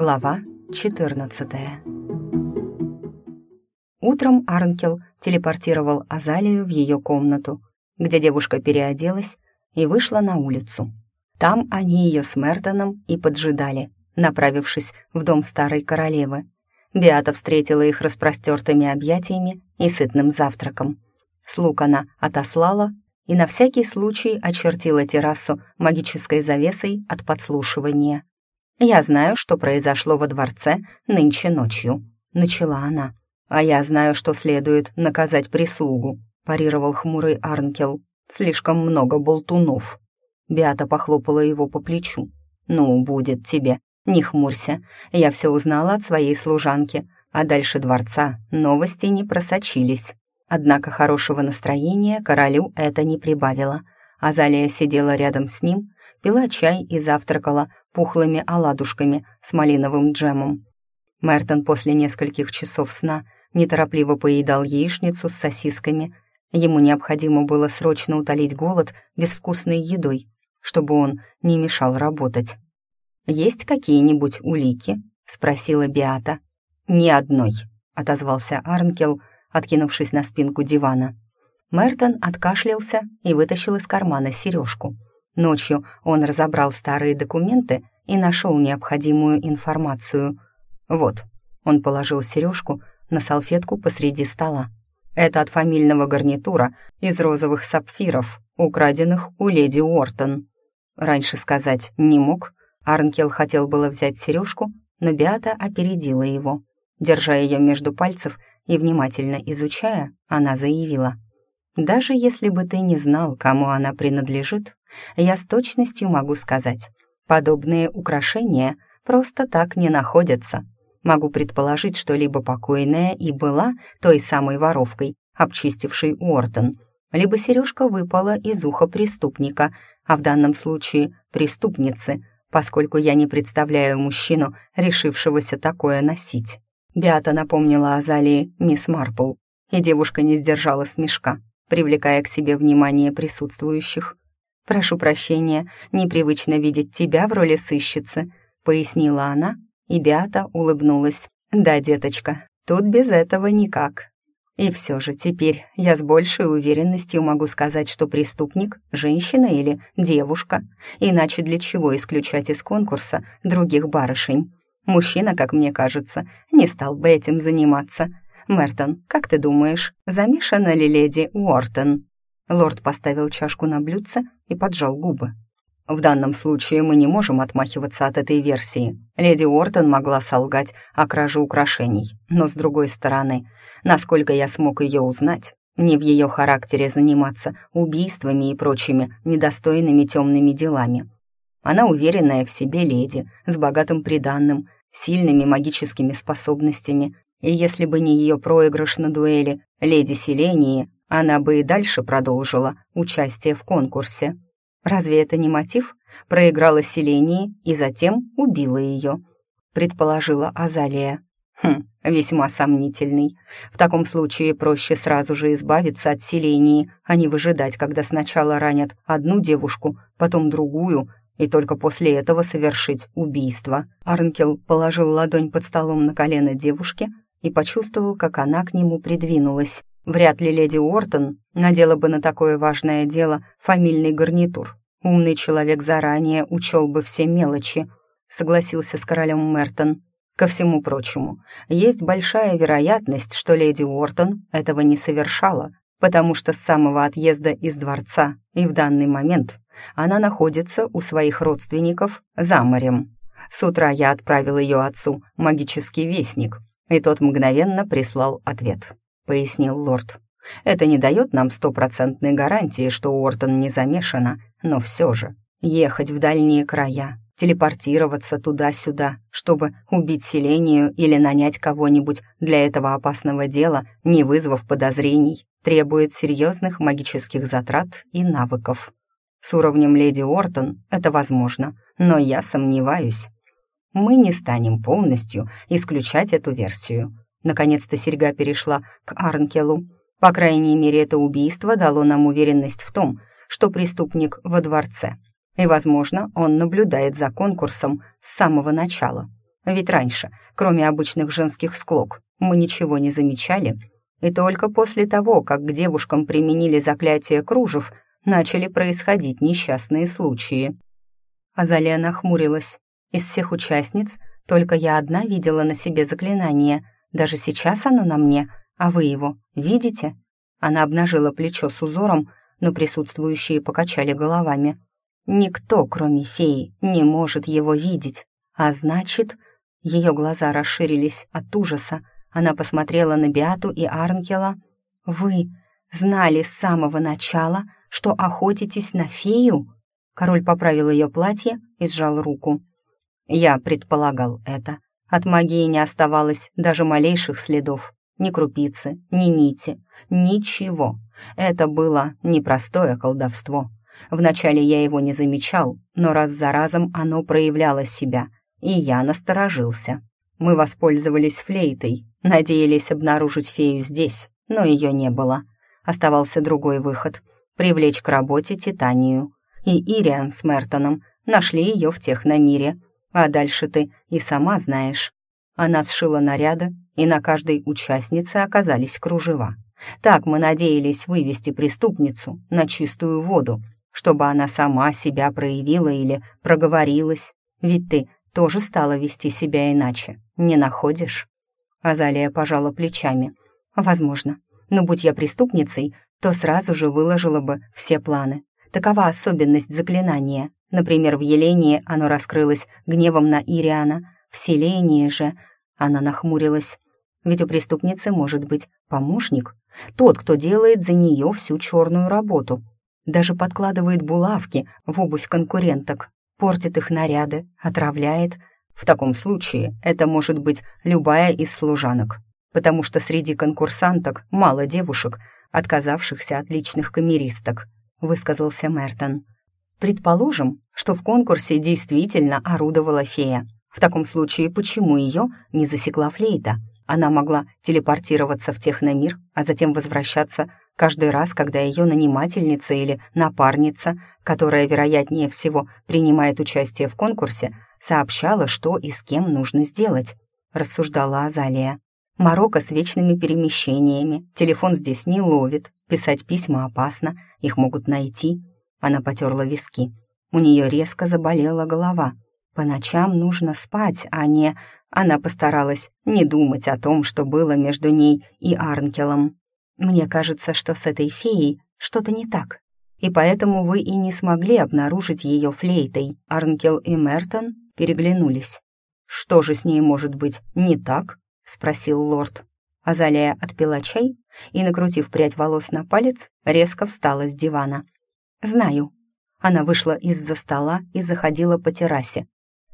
Глава 14 Утром Арнкел телепортировал Азалию в ее комнату, где девушка переоделась и вышла на улицу. Там они ее с Мертоном и поджидали, направившись в дом старой королевы. Биата встретила их распростертыми объятиями и сытным завтраком. Слуг она отослала и на всякий случай очертила террасу магической завесой от подслушивания. «Я знаю, что произошло во дворце нынче ночью», — начала она. «А я знаю, что следует наказать прислугу», — парировал хмурый Арнкел. «Слишком много болтунов». Биата похлопала его по плечу. «Ну, будет тебе. Не хмурься. Я все узнала от своей служанки, а дальше дворца новости не просочились». Однако хорошего настроения королю это не прибавило. Азалия сидела рядом с ним, пила чай и завтракала пухлыми оладушками с малиновым джемом. Мертон после нескольких часов сна неторопливо поедал яичницу с сосисками. Ему необходимо было срочно утолить голод безвкусной едой, чтобы он не мешал работать. «Есть какие-нибудь улики?» — спросила Биата. «Ни одной», — отозвался Арнкел, откинувшись на спинку дивана. Мертон откашлялся и вытащил из кармана сережку. Ночью он разобрал старые документы и нашел необходимую информацию. Вот, он положил сережку на салфетку посреди стола. Это от фамильного гарнитура из розовых сапфиров, украденных у леди Уортон. Раньше сказать не мог. Арнкел хотел было взять сережку, но Биата опередила его. Держа ее между пальцев и внимательно изучая, она заявила. «Даже если бы ты не знал, кому она принадлежит, я с точностью могу сказать, подобные украшения просто так не находятся. Могу предположить, что либо покойная и была той самой воровкой, обчистившей Уортон, либо сережка выпала из уха преступника, а в данном случае преступницы, поскольку я не представляю мужчину, решившегося такое носить. Биата напомнила Азалии мисс Марпл, и девушка не сдержала смешка, привлекая к себе внимание присутствующих. «Прошу прощения, непривычно видеть тебя в роли сыщицы», — пояснила она, и Биата улыбнулась. «Да, деточка, тут без этого никак». И все же теперь я с большей уверенностью могу сказать, что преступник — женщина или девушка, иначе для чего исключать из конкурса других барышень? Мужчина, как мне кажется, не стал бы этим заниматься. Мертон, как ты думаешь, замешана ли леди Уортон?» Лорд поставил чашку на блюдце и поджал губы. В данном случае мы не можем отмахиваться от этой версии. Леди Уортон могла солгать о краже украшений, но с другой стороны, насколько я смог ее узнать, не в ее характере заниматься убийствами и прочими недостойными темными делами. Она уверенная в себе леди, с богатым приданным, сильными магическими способностями, и если бы не ее проигрыш на дуэли леди Селении, она бы и дальше продолжила участие в конкурсе. Разве это не мотив? Проиграла Селении и затем убила ее, предположила Азалия. Хм, весьма сомнительный. В таком случае проще сразу же избавиться от Селении, а не выжидать, когда сначала ранят одну девушку, потом другую, и только после этого совершить убийство. Арнкел положил ладонь под столом на колено девушки и почувствовал, как она к нему придвинулась. Вряд ли леди Уортон надела бы на такое важное дело фамильный гарнитур. Умный человек заранее учел бы все мелочи, согласился с королем Мертон. Ко всему прочему, есть большая вероятность, что леди Уортон этого не совершала, потому что с самого отъезда из дворца и в данный момент она находится у своих родственников за морем. С утра я отправил ее отцу магический вестник, и тот мгновенно прислал ответ, пояснил лорд. Это не дает нам стопроцентной гарантии, что Уортон не замешана, но все же ехать в дальние края, телепортироваться туда-сюда, чтобы убить селению или нанять кого-нибудь для этого опасного дела, не вызвав подозрений, требует серьезных магических затрат и навыков. С уровнем леди Ортон это возможно, но я сомневаюсь. Мы не станем полностью исключать эту версию. Наконец-то серьга перешла к Арнкелу. По крайней мере, это убийство дало нам уверенность в том, что преступник во дворце. И, возможно, он наблюдает за конкурсом с самого начала. Ведь раньше, кроме обычных женских склок, мы ничего не замечали, и только после того, как к девушкам применили заклятие кружев, начали происходить несчастные случаи. Азалия нахмурилась. Из всех участниц только я одна видела на себе заклинание. Даже сейчас оно на мне, а вы его видите?» Она обнажила плечо с узором, но присутствующие покачали головами. «Никто, кроме феи, не может его видеть. А значит...» Ее глаза расширились от ужаса. Она посмотрела на Биату и Арнкела. «Вы знали с самого начала, что охотитесь на фею?» Король поправил ее платье и сжал руку. «Я предполагал это. От магии не оставалось даже малейших следов. Ни крупицы, ни нити, ничего. Это было непростое колдовство. Вначале я его не замечал, но раз за разом оно проявляло себя, и я насторожился. Мы воспользовались флейтой, надеялись обнаружить фею здесь, но ее не было. Оставался другой выход — привлечь к работе Титанию. И Ириан с Мертоном нашли ее в техномире. А дальше ты и сама знаешь. Она сшила наряды, и на каждой участнице оказались кружева. Так мы надеялись вывести преступницу на чистую воду, чтобы она сама себя проявила или проговорилась. Ведь ты тоже стала вести себя иначе, не находишь?» Азалия пожала плечами. «Возможно. Но будь я преступницей, то сразу же выложила бы все планы. Такова особенность заклинания. Например, в Елении оно раскрылось гневом на Ириана, в Селении же она нахмурилась. Ведь у преступницы может быть помощник, тот, кто делает за нее всю черную работу. Даже подкладывает булавки в обувь конкуренток, портит их наряды, отравляет. В таком случае это может быть любая из служанок, потому что среди конкурсанток мало девушек, отказавшихся от личных камеристок, высказался Мертон. Предположим, что в конкурсе действительно орудовала фея, в таком случае, почему ее не засекла флейта? Она могла телепортироваться в техномир, а затем возвращаться каждый раз, когда ее нанимательница или напарница, которая, вероятнее всего, принимает участие в конкурсе, сообщала, что и с кем нужно сделать, рассуждала Азалия. Марокко с вечными перемещениями, телефон здесь не ловит, писать письма опасно, их могут найти. Она потерла виски. У нее резко заболела голова — по ночам нужно спать, а не... Она постаралась не думать о том, что было между ней и Арнкелом. Мне кажется, что с этой феей что-то не так. И поэтому вы и не смогли обнаружить ее флейтой. Арнкел и Мертон переглянулись. «Что же с ней может быть не так?» — спросил лорд. Азалия отпила чай и, накрутив прядь волос на палец, резко встала с дивана. «Знаю». Она вышла из-за стола и заходила по террасе,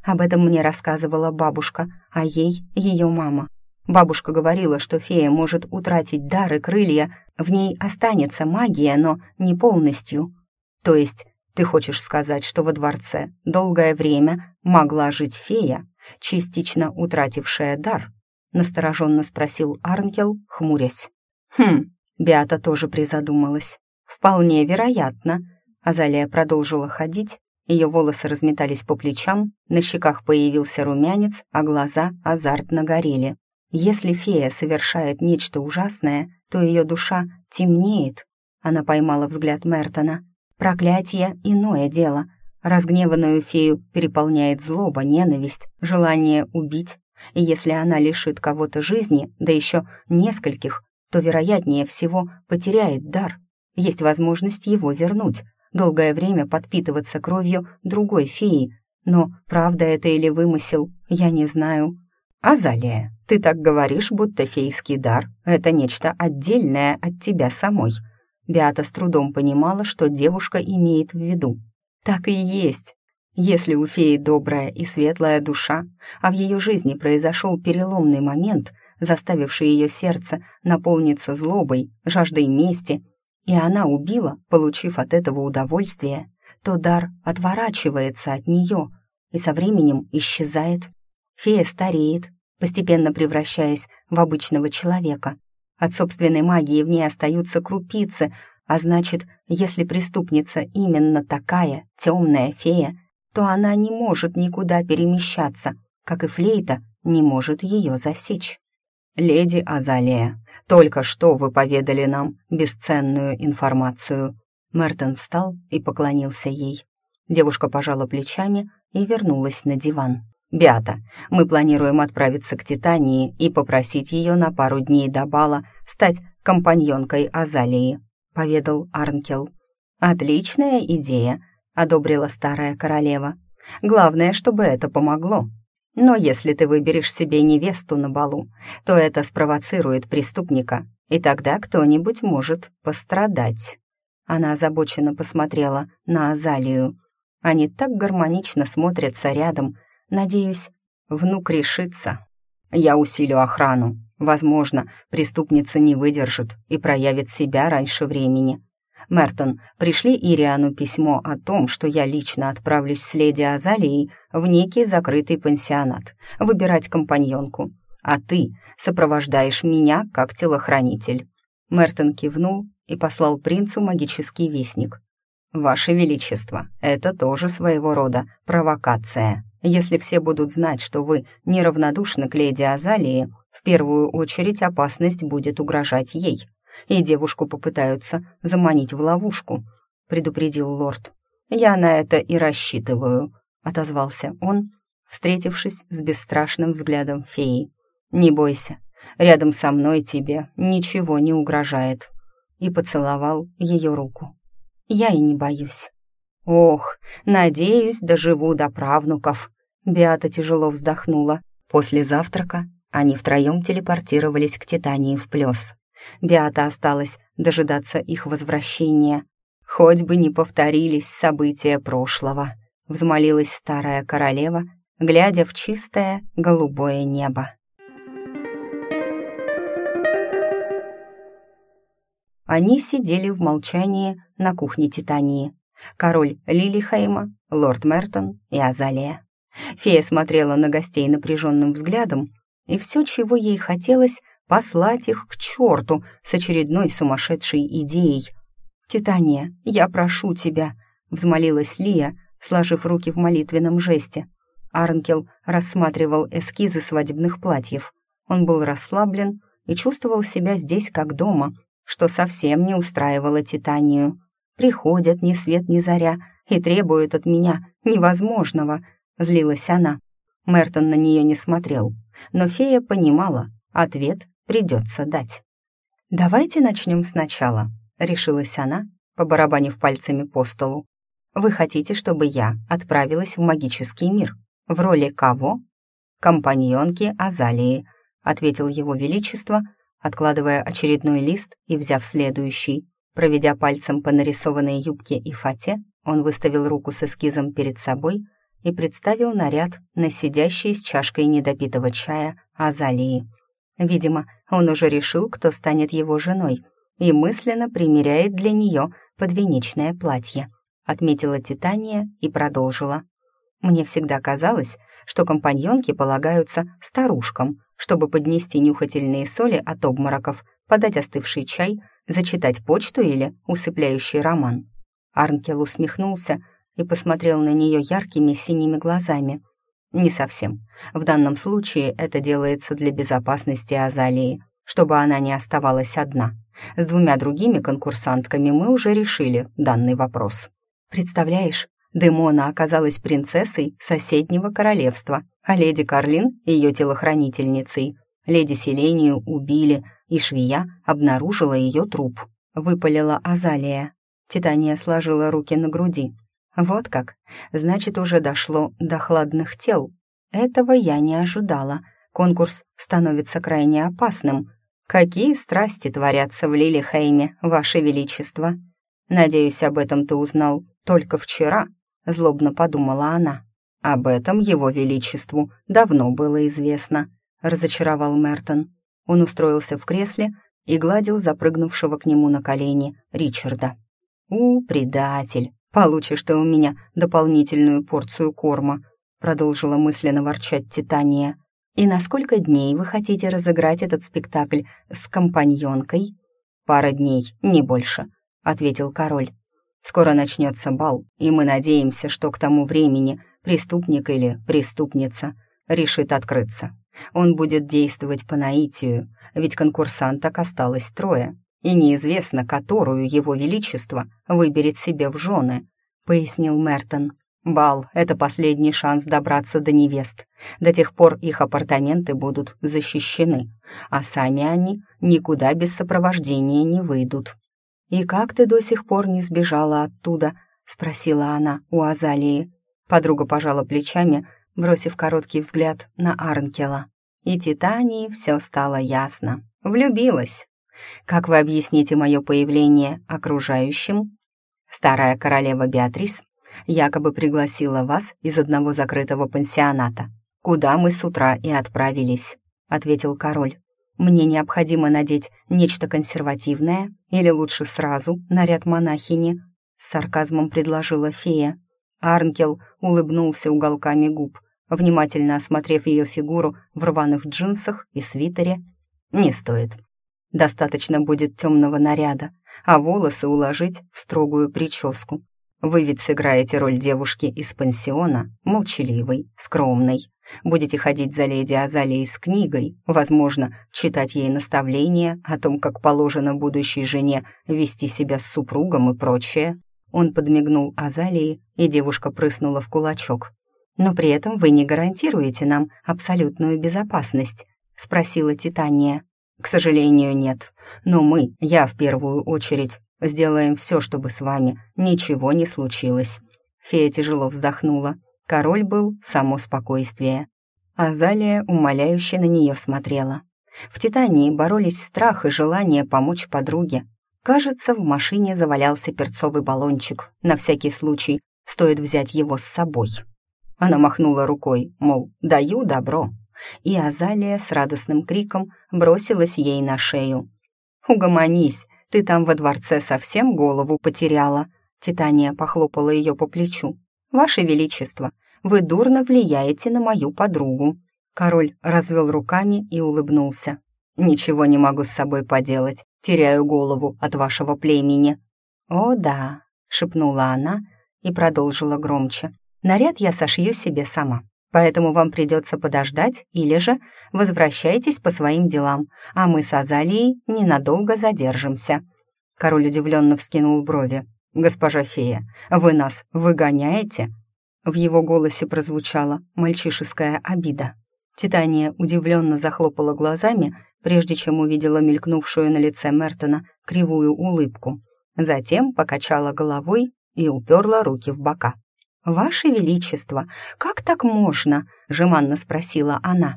об этом мне рассказывала бабушка, а ей — ее мама. Бабушка говорила, что фея может утратить дар и крылья, в ней останется магия, но не полностью. То есть ты хочешь сказать, что во дворце долгое время могла жить фея, частично утратившая дар? Настороженно спросил Арнкел, хмурясь. Хм, Беата тоже призадумалась. Вполне вероятно. Азалия продолжила ходить, ее волосы разметались по плечам, на щеках появился румянец, а глаза азартно горели. Если фея совершает нечто ужасное, то ее душа темнеет. Она поймала взгляд Мертона. Проклятие — иное дело. Разгневанную фею переполняет злоба, ненависть, желание убить. И если она лишит кого-то жизни, да еще нескольких, то, вероятнее всего, потеряет дар. Есть возможность его вернуть долгое время подпитываться кровью другой феи. Но правда это или вымысел, я не знаю. «Азалия, ты так говоришь, будто фейский дар — это нечто отдельное от тебя самой». Беата с трудом понимала, что девушка имеет в виду. «Так и есть. Если у феи добрая и светлая душа, а в ее жизни произошел переломный момент, заставивший ее сердце наполниться злобой, жаждой мести — и она убила, получив от этого удовольствие, то дар отворачивается от нее и со временем исчезает. Фея стареет, постепенно превращаясь в обычного человека. От собственной магии в ней остаются крупицы, а значит, если преступница именно такая, темная фея, то она не может никуда перемещаться, как и флейта не может ее засечь. «Леди Азалия, только что вы поведали нам бесценную информацию». Мертон встал и поклонился ей. Девушка пожала плечами и вернулась на диван. «Беата, мы планируем отправиться к Титании и попросить ее на пару дней до бала стать компаньонкой Азалии», — поведал Арнкел. «Отличная идея», — одобрила старая королева. «Главное, чтобы это помогло. Но если ты выберешь себе невесту на балу, то это спровоцирует преступника, и тогда кто-нибудь может пострадать». Она озабоченно посмотрела на Азалию. Они так гармонично смотрятся рядом. Надеюсь, внук решится. Я усилю охрану. Возможно, преступница не выдержит и проявит себя раньше времени. Мертон, пришли Ириану письмо о том, что я лично отправлюсь с леди Азалией в некий закрытый пансионат, выбирать компаньонку. А ты сопровождаешь меня как телохранитель». Мертон кивнул и послал принцу магический вестник. «Ваше Величество, это тоже своего рода провокация. Если все будут знать, что вы неравнодушны к леди Азалии, в первую очередь опасность будет угрожать ей и девушку попытаются заманить в ловушку», — предупредил лорд. «Я на это и рассчитываю», — отозвался он, встретившись с бесстрашным взглядом феи. «Не бойся, рядом со мной тебе ничего не угрожает», и поцеловал ее руку. «Я и не боюсь». «Ох, надеюсь, доживу до правнуков», — Беата тяжело вздохнула. После завтрака они втроем телепортировались к Титании в плес. Беата осталась дожидаться их возвращения. «Хоть бы не повторились события прошлого», — взмолилась старая королева, глядя в чистое голубое небо. Они сидели в молчании на кухне Титании. Король Лилихейма, лорд Мертон и Азалия. Фея смотрела на гостей напряженным взглядом, и все, чего ей хотелось, послать их к черту с очередной сумасшедшей идеей. «Титания, я прошу тебя», — взмолилась Лия, сложив руки в молитвенном жесте. Арнкел рассматривал эскизы свадебных платьев. Он был расслаблен и чувствовал себя здесь как дома, что совсем не устраивало Титанию. «Приходят ни свет ни заря и требуют от меня невозможного», — злилась она. Мертон на нее не смотрел, но фея понимала, ответ придется дать. «Давайте начнем сначала», — решилась она, побарабанив пальцами по столу. «Вы хотите, чтобы я отправилась в магический мир? В роли кого?» «Компаньонки Азалии», — ответил его величество, откладывая очередной лист и взяв следующий. Проведя пальцем по нарисованной юбке и фате, он выставил руку с эскизом перед собой и представил наряд на сидящей с чашкой недопитого чая Азалии. Видимо, он уже решил, кто станет его женой, и мысленно примеряет для нее подвенечное платье. Отметила Титания и продолжила. Мне всегда казалось, что компаньонки полагаются старушкам, чтобы поднести нюхательные соли от обмороков, подать остывший чай, зачитать почту или усыпляющий роман. Арнкел усмехнулся и посмотрел на нее яркими синими глазами — не совсем. В данном случае это делается для безопасности Азалии, чтобы она не оставалась одна. С двумя другими конкурсантками мы уже решили данный вопрос. Представляешь, Демона оказалась принцессой соседнего королевства, а леди Карлин — ее телохранительницей. Леди Селению убили, и швея обнаружила ее труп. Выпалила Азалия. Титания сложила руки на груди. Вот как. Значит, уже дошло до хладных тел. Этого я не ожидала. Конкурс становится крайне опасным. Какие страсти творятся в Лилихейме, Ваше Величество? Надеюсь, об этом ты узнал только вчера, злобно подумала она. Об этом его величеству давно было известно, разочаровал Мертон. Он устроился в кресле и гладил запрыгнувшего к нему на колени Ричарда. «У, предатель! «Получишь ты у меня дополнительную порцию корма», продолжила мысленно ворчать Титания. «И на сколько дней вы хотите разыграть этот спектакль с компаньонкой?» «Пара дней, не больше», — ответил король. «Скоро начнется бал, и мы надеемся, что к тому времени преступник или преступница решит открыться. Он будет действовать по наитию, ведь конкурсанток осталось трое, и неизвестно, которую его величество выберет себе в жены», — пояснил Мертон. «Бал — это последний шанс добраться до невест. До тех пор их апартаменты будут защищены, а сами они никуда без сопровождения не выйдут». «И как ты до сих пор не сбежала оттуда?» — спросила она у Азалии. Подруга пожала плечами, бросив короткий взгляд на Арнкела. И Титании все стало ясно. Влюбилась. Как вы объясните мое появление окружающим? Старая королева Беатрис якобы пригласила вас из одного закрытого пансионата, куда мы с утра и отправились, ответил король. Мне необходимо надеть нечто консервативное или лучше сразу наряд монахини, с сарказмом предложила фея. Арнкел улыбнулся уголками губ, внимательно осмотрев ее фигуру в рваных джинсах и свитере. «Не стоит. Достаточно будет темного наряда, а волосы уложить в строгую прическу. Вы ведь сыграете роль девушки из пансиона, молчаливой, скромной. Будете ходить за леди Азалией с книгой, возможно, читать ей наставления о том, как положено будущей жене вести себя с супругом и прочее. Он подмигнул Азалии, и девушка прыснула в кулачок. «Но при этом вы не гарантируете нам абсолютную безопасность?» — спросила Титания. «К сожалению, нет. Но мы, я в первую очередь, сделаем все, чтобы с вами ничего не случилось». Фея тяжело вздохнула. Король был само спокойствие. Азалия умоляюще на нее смотрела. В Титании боролись страх и желание помочь подруге, Кажется, в машине завалялся перцовый баллончик. На всякий случай стоит взять его с собой. Она махнула рукой, мол, даю добро. И Азалия с радостным криком бросилась ей на шею. «Угомонись, ты там во дворце совсем голову потеряла». Титания похлопала ее по плечу. «Ваше Величество, вы дурно влияете на мою подругу». Король развел руками и улыбнулся. «Ничего не могу с собой поделать теряю голову от вашего племени». «О, да», — шепнула она и продолжила громче. «Наряд я сошью себе сама, поэтому вам придется подождать или же возвращайтесь по своим делам, а мы с Азалией ненадолго задержимся». Король удивленно вскинул брови. «Госпожа фея, вы нас выгоняете?» В его голосе прозвучала мальчишеская обида. Титания удивленно захлопала глазами прежде чем увидела мелькнувшую на лице Мертона кривую улыбку. Затем покачала головой и уперла руки в бока. «Ваше Величество, как так можно?» — жеманно спросила она.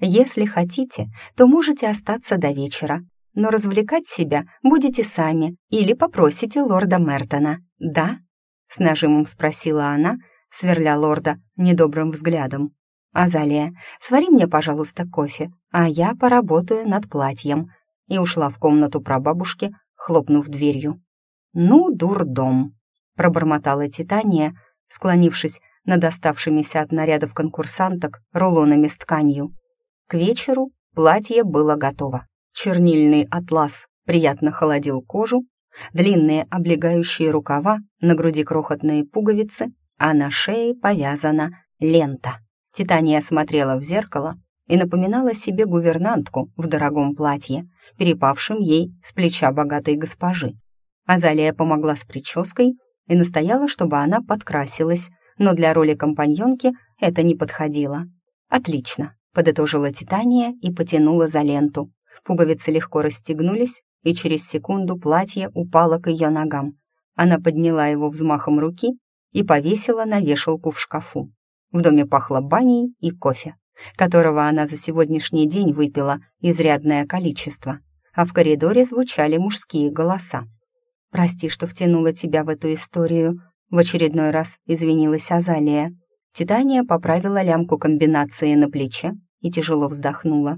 «Если хотите, то можете остаться до вечера, но развлекать себя будете сами или попросите лорда Мертона, да?» — с нажимом спросила она, сверля лорда недобрым взглядом. «Азалия, свари мне, пожалуйста, кофе, а я поработаю над платьем», и ушла в комнату прабабушки, хлопнув дверью. «Ну, дурдом», — пробормотала Титания, склонившись над оставшимися от нарядов конкурсанток рулонами с тканью. К вечеру платье было готово. Чернильный атлас приятно холодил кожу, длинные облегающие рукава, на груди крохотные пуговицы, а на шее повязана лента. Титания смотрела в зеркало и напоминала себе гувернантку в дорогом платье, перепавшем ей с плеча богатой госпожи. Азалия помогла с прической и настояла, чтобы она подкрасилась, но для роли компаньонки это не подходило. «Отлично», — подытожила Титания и потянула за ленту. Пуговицы легко расстегнулись, и через секунду платье упало к ее ногам. Она подняла его взмахом руки и повесила на вешалку в шкафу. В доме пахло баней и кофе, которого она за сегодняшний день выпила изрядное количество, а в коридоре звучали мужские голоса. «Прости, что втянула тебя в эту историю», — в очередной раз извинилась Азалия. Титания поправила лямку комбинации на плече и тяжело вздохнула.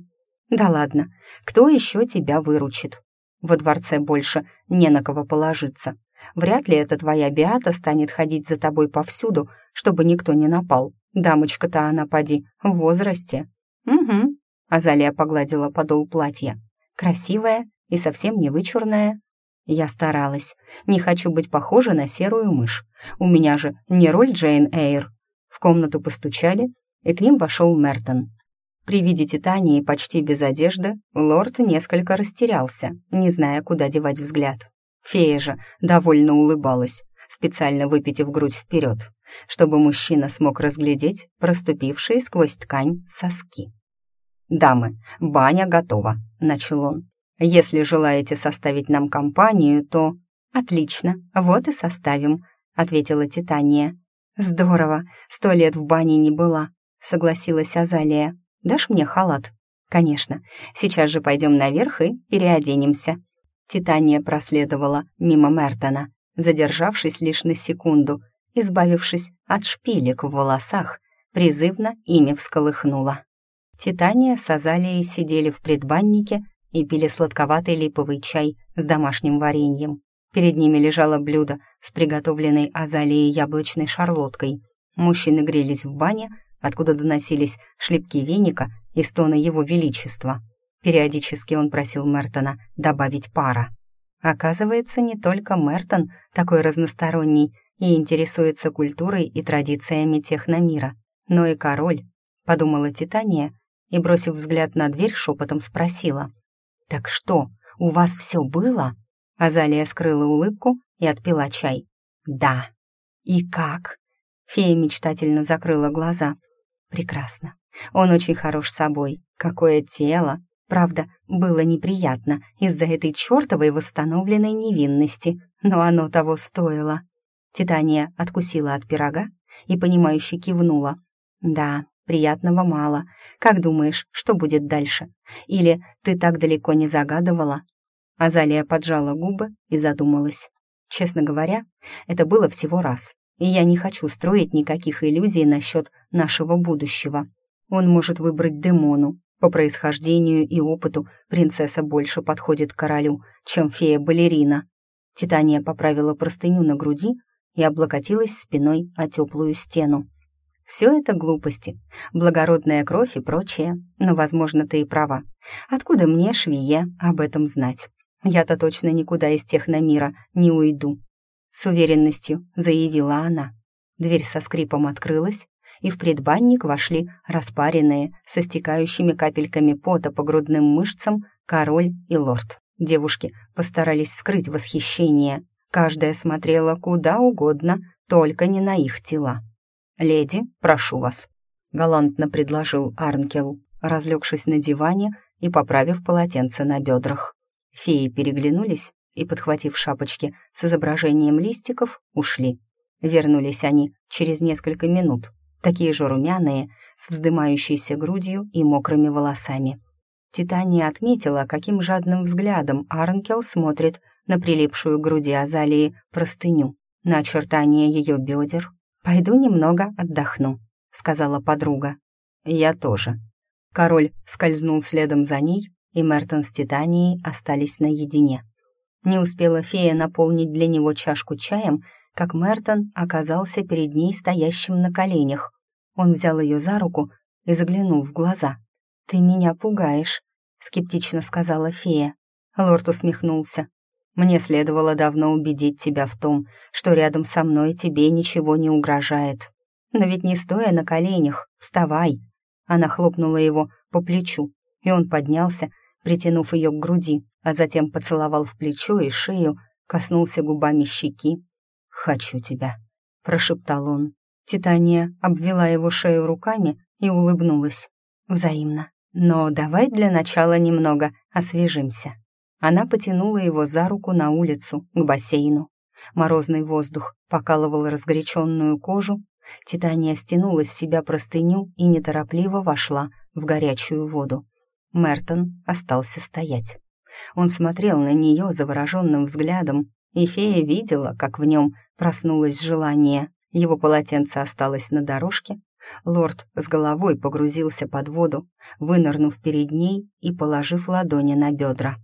«Да ладно, кто еще тебя выручит? Во дворце больше не на кого положиться. Вряд ли эта твоя Биата станет ходить за тобой повсюду, чтобы никто не напал. Дамочка-то она, поди, в возрасте. Угу. Азалия погладила подол платья. Красивая и совсем не вычурная. Я старалась. Не хочу быть похожа на серую мышь. У меня же не роль Джейн Эйр. В комнату постучали, и к ним вошел Мертон. При виде Титании почти без одежды лорд несколько растерялся, не зная, куда девать взгляд. Фея же довольно улыбалась, специально выпитив грудь вперед, чтобы мужчина смог разглядеть проступившие сквозь ткань соски. «Дамы, баня готова», — начал он. «Если желаете составить нам компанию, то...» «Отлично, вот и составим», — ответила Титания. «Здорово, сто лет в бане не была», — согласилась Азалия. «Дашь мне халат?» «Конечно. Сейчас же пойдем наверх и переоденемся». Титания проследовала мимо Мертона, задержавшись лишь на секунду, избавившись от шпилек в волосах, призывно ими всколыхнула. Титания с Азалией сидели в предбаннике и пили сладковатый липовый чай с домашним вареньем. Перед ними лежало блюдо с приготовленной азалией яблочной шарлоткой. Мужчины грелись в бане, откуда доносились шлепки веника и стоны его величества. Периодически он просил Мертона добавить пара. Оказывается, не только Мертон такой разносторонний и интересуется культурой и традициями техномира, но и король, подумала Титания и, бросив взгляд на дверь, шепотом спросила. «Так что, у вас все было?» Азалия скрыла улыбку и отпила чай. «Да». «И как?» Фея мечтательно закрыла глаза. «Прекрасно. Он очень хорош собой. Какое тело! Правда, было неприятно из-за этой чертовой восстановленной невинности, но оно того стоило». Титания откусила от пирога и, понимающе кивнула. «Да, приятного мало. Как думаешь, что будет дальше? Или ты так далеко не загадывала?» Азалия поджала губы и задумалась. Честно говоря, это было всего раз, и я не хочу строить никаких иллюзий насчет нашего будущего. Он может выбрать Демону. По происхождению и опыту принцесса больше подходит королю, чем фея-балерина. Титания поправила простыню на груди и облокотилась спиной о теплую стену. Все это глупости, благородная кровь и прочее, но, возможно, ты и права. Откуда мне, швее, об этом знать? Я-то точно никуда из техномира не уйду», — с уверенностью заявила она. Дверь со скрипом открылась, и в предбанник вошли распаренные, со стекающими капельками пота по грудным мышцам, король и лорд. Девушки постарались скрыть восхищение. Каждая смотрела куда угодно, только не на их тела. «Леди, прошу вас», — галантно предложил Арнкел, разлегшись на диване и поправив полотенце на бедрах. Феи переглянулись и, подхватив шапочки с изображением листиков, ушли. Вернулись они через несколько минут, такие же румяные, с вздымающейся грудью и мокрыми волосами. Титания отметила, каким жадным взглядом Арнкел смотрит на прилипшую к груди Азалии простыню, на очертания ее бедер. «Пойду немного отдохну», — сказала подруга. «Я тоже». Король скользнул следом за ней, и Мертон с Титанией остались наедине. Не успела фея наполнить для него чашку чаем, как Мертон оказался перед ней стоящим на коленях. Он взял ее за руку и заглянул в глаза. «Ты меня пугаешь», — скептично сказала фея. Лорд усмехнулся. «Мне следовало давно убедить тебя в том, что рядом со мной тебе ничего не угрожает. Но ведь не стоя на коленях, вставай!» Она хлопнула его по плечу, и он поднялся, притянув ее к груди, а затем поцеловал в плечо и шею, коснулся губами щеки. «Хочу тебя», — прошептал он. Титания обвела его шею руками и улыбнулась. «Взаимно. Но давай для начала немного освежимся». Она потянула его за руку на улицу, к бассейну. Морозный воздух покалывал разгоряченную кожу. Титания стянула с себя простыню и неторопливо вошла в горячую воду. Мертон остался стоять. Он смотрел на нее завороженным взглядом, и фея видела, как в нем проснулось желание. Его полотенце осталось на дорожке. Лорд с головой погрузился под воду, вынырнув перед ней и положив ладони на бедра.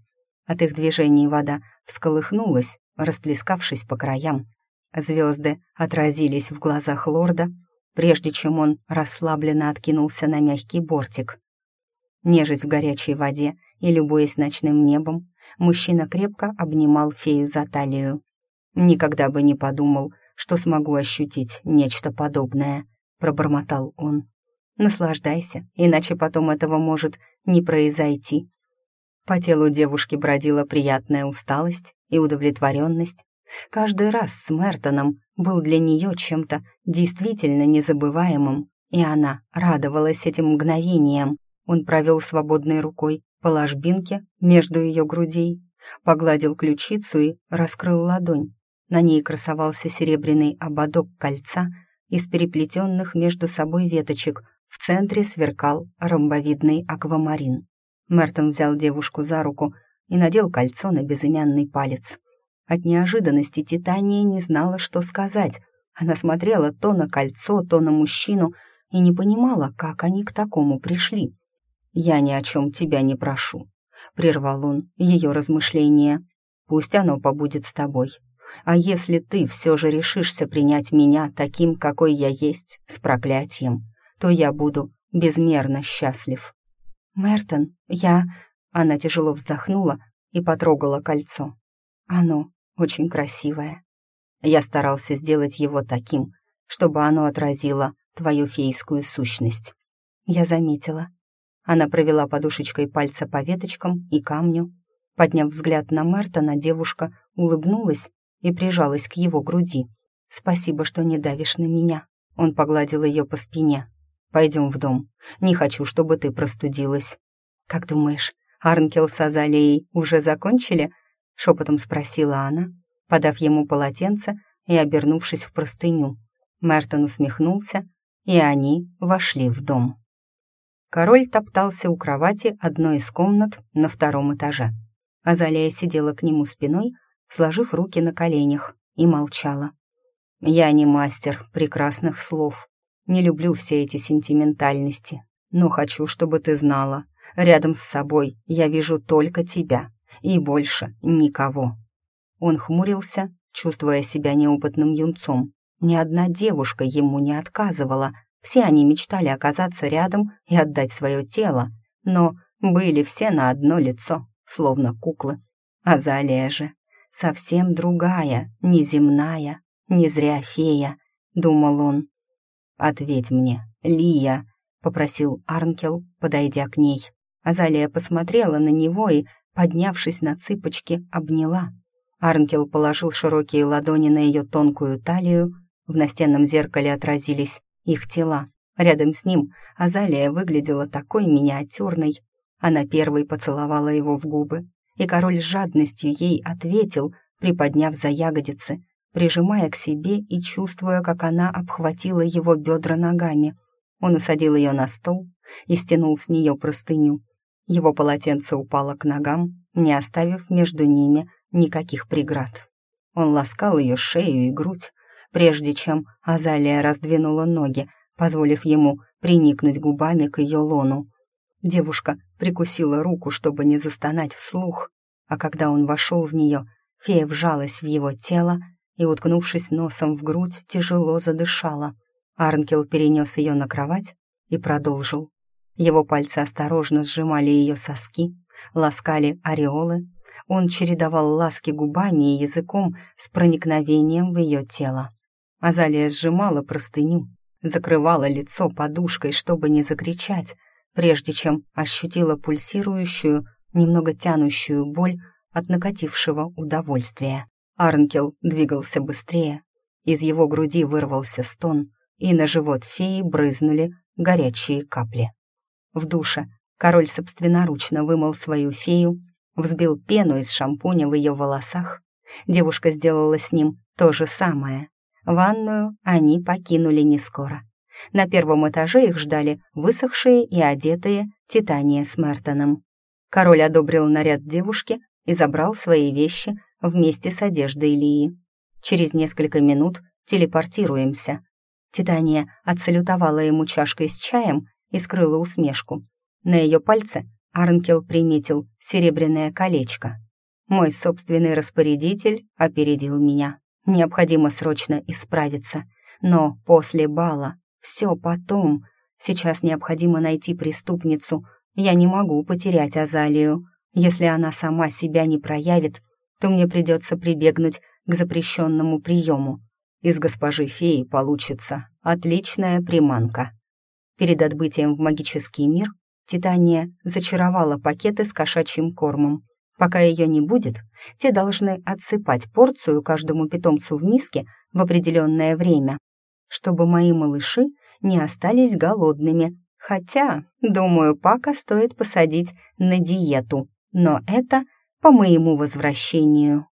От их движений вода всколыхнулась, расплескавшись по краям. Звезды отразились в глазах лорда, прежде чем он расслабленно откинулся на мягкий бортик. Нежесть в горячей воде и любуясь ночным небом, мужчина крепко обнимал фею за талию. «Никогда бы не подумал, что смогу ощутить нечто подобное», — пробормотал он. Наслаждайся, иначе потом этого может не произойти. По телу девушки бродила приятная усталость и удовлетворенность. Каждый раз с Мертоном был для нее чем-то действительно незабываемым, и она радовалась этим мгновениям. Он провел свободной рукой по ложбинке между ее грудей, погладил ключицу и раскрыл ладонь. На ней красовался серебряный ободок кольца из переплетенных между собой веточек. В центре сверкал ромбовидный аквамарин. Мертон взял девушку за руку и надел кольцо на безымянный палец. От неожиданности Титания не знала, что сказать. Она смотрела то на кольцо, то на мужчину и не понимала, как они к такому пришли. «Я ни о чем тебя не прошу», — прервал он ее размышления. «Пусть оно побудет с тобой. А если ты все же решишься принять меня таким, какой я есть, с проклятием, то я буду безмерно счастлив». «Мертон, я...» Она тяжело вздохнула и потрогала кольцо. «Оно очень красивое. Я старался сделать его таким, чтобы оно отразило твою фейскую сущность. Я заметила. Она провела подушечкой пальца по веточкам и камню. Подняв взгляд на Мертона, девушка улыбнулась и прижалась к его груди. «Спасибо, что не давишь на меня». Он погладил ее по спине. «Пойдем в дом. Не хочу, чтобы ты простудилась». «Как думаешь, Арнкел с Азалией уже закончили?» — шепотом спросила она, подав ему полотенце и обернувшись в простыню. Мертон усмехнулся, и они вошли в дом. Король топтался у кровати одной из комнат на втором этаже. Азалия сидела к нему спиной, сложив руки на коленях, и молчала. «Я не мастер прекрасных слов. Не люблю все эти сентиментальности, но хочу, чтобы ты знала. Рядом с собой я вижу только тебя и больше никого». Он хмурился, чувствуя себя неопытным юнцом. Ни одна девушка ему не отказывала, все они мечтали оказаться рядом и отдать свое тело, но были все на одно лицо, словно куклы. Азалия же совсем другая, неземная, не зря фея, думал он. «Ответь мне, Лия», — попросил Арнкел, подойдя к ней. Азалия посмотрела на него и, поднявшись на цыпочки, обняла. Арнкел положил широкие ладони на ее тонкую талию, в настенном зеркале отразились их тела. Рядом с ним Азалия выглядела такой миниатюрной. Она первой поцеловала его в губы, и король с жадностью ей ответил, приподняв за ягодицы, прижимая к себе и чувствуя, как она обхватила его бедра ногами. Он усадил ее на стол и стянул с нее простыню. Его полотенце упало к ногам, не оставив между ними никаких преград. Он ласкал ее шею и грудь, прежде чем Азалия раздвинула ноги, позволив ему приникнуть губами к ее лону. Девушка прикусила руку, чтобы не застонать вслух, а когда он вошел в нее, фея вжалась в его тело и, уткнувшись носом в грудь, тяжело задышала. Арнкел перенес ее на кровать и продолжил. Его пальцы осторожно сжимали ее соски, ласкали ореолы. Он чередовал ласки губами и языком с проникновением в ее тело. Азалия сжимала простыню, закрывала лицо подушкой, чтобы не закричать, прежде чем ощутила пульсирующую, немного тянущую боль от накатившего удовольствия. Арнкел двигался быстрее, из его груди вырвался стон, и на живот феи брызнули горячие капли. В душе король собственноручно вымыл свою фею, взбил пену из шампуня в ее волосах. Девушка сделала с ним то же самое, Ванную они покинули не скоро. На первом этаже их ждали высохшие и одетые Титания с Мертоном. Король одобрил наряд девушки и забрал свои вещи вместе с одеждой Лии. Через несколько минут телепортируемся. Титания отсалютовала ему чашкой с чаем и скрыла усмешку. На ее пальце Арнкел приметил серебряное колечко. Мой собственный распорядитель опередил меня. Необходимо срочно исправиться. Но после бала, все потом. Сейчас необходимо найти преступницу. Я не могу потерять Азалию. Если она сама себя не проявит, то мне придется прибегнуть к запрещенному приему. Из госпожи феи получится отличная приманка. Перед отбытием в магический мир Титания зачаровала пакеты с кошачьим кормом. Пока ее не будет, те должны отсыпать порцию каждому питомцу в миске в определенное время, чтобы мои малыши не остались голодными. Хотя, думаю, Пака стоит посадить на диету, но это по моему возвращению.